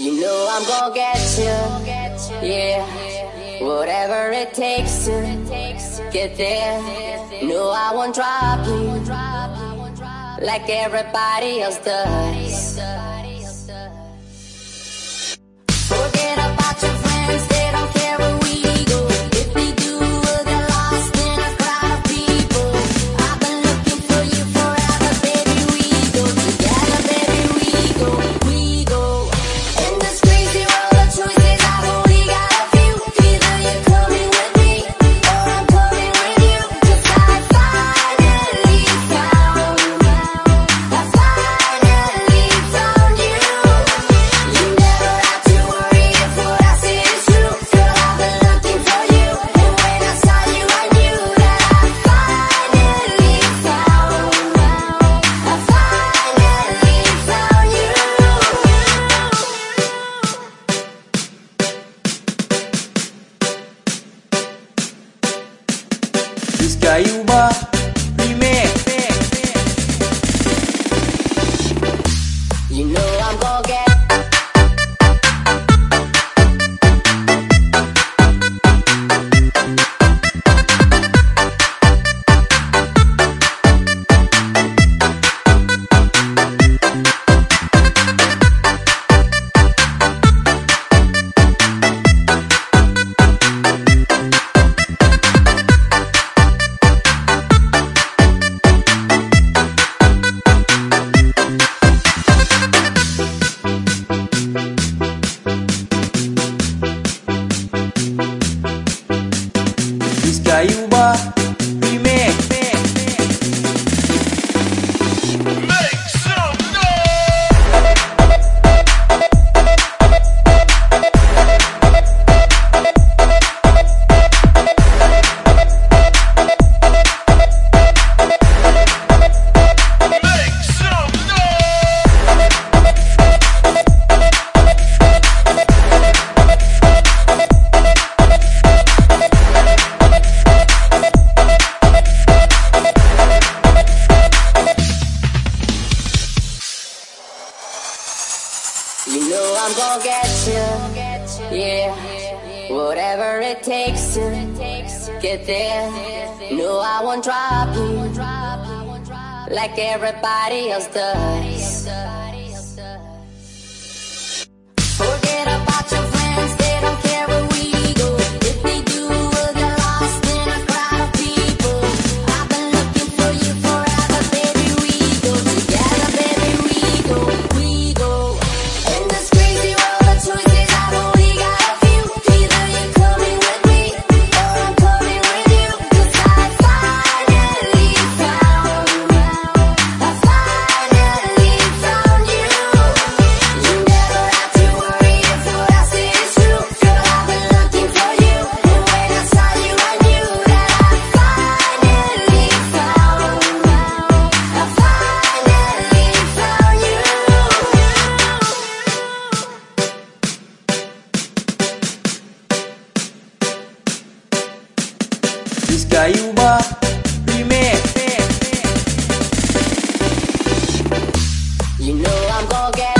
You know I'm gonna get you, yeah. Whatever it takes to get there. No, I won't drop you like everybody else does. Diz que aí o bar You know I'm gonna get you, yeah. Whatever it takes to get there. No, I won't drop you like everybody else does. Gaiuma Remix. You know I'm gonna get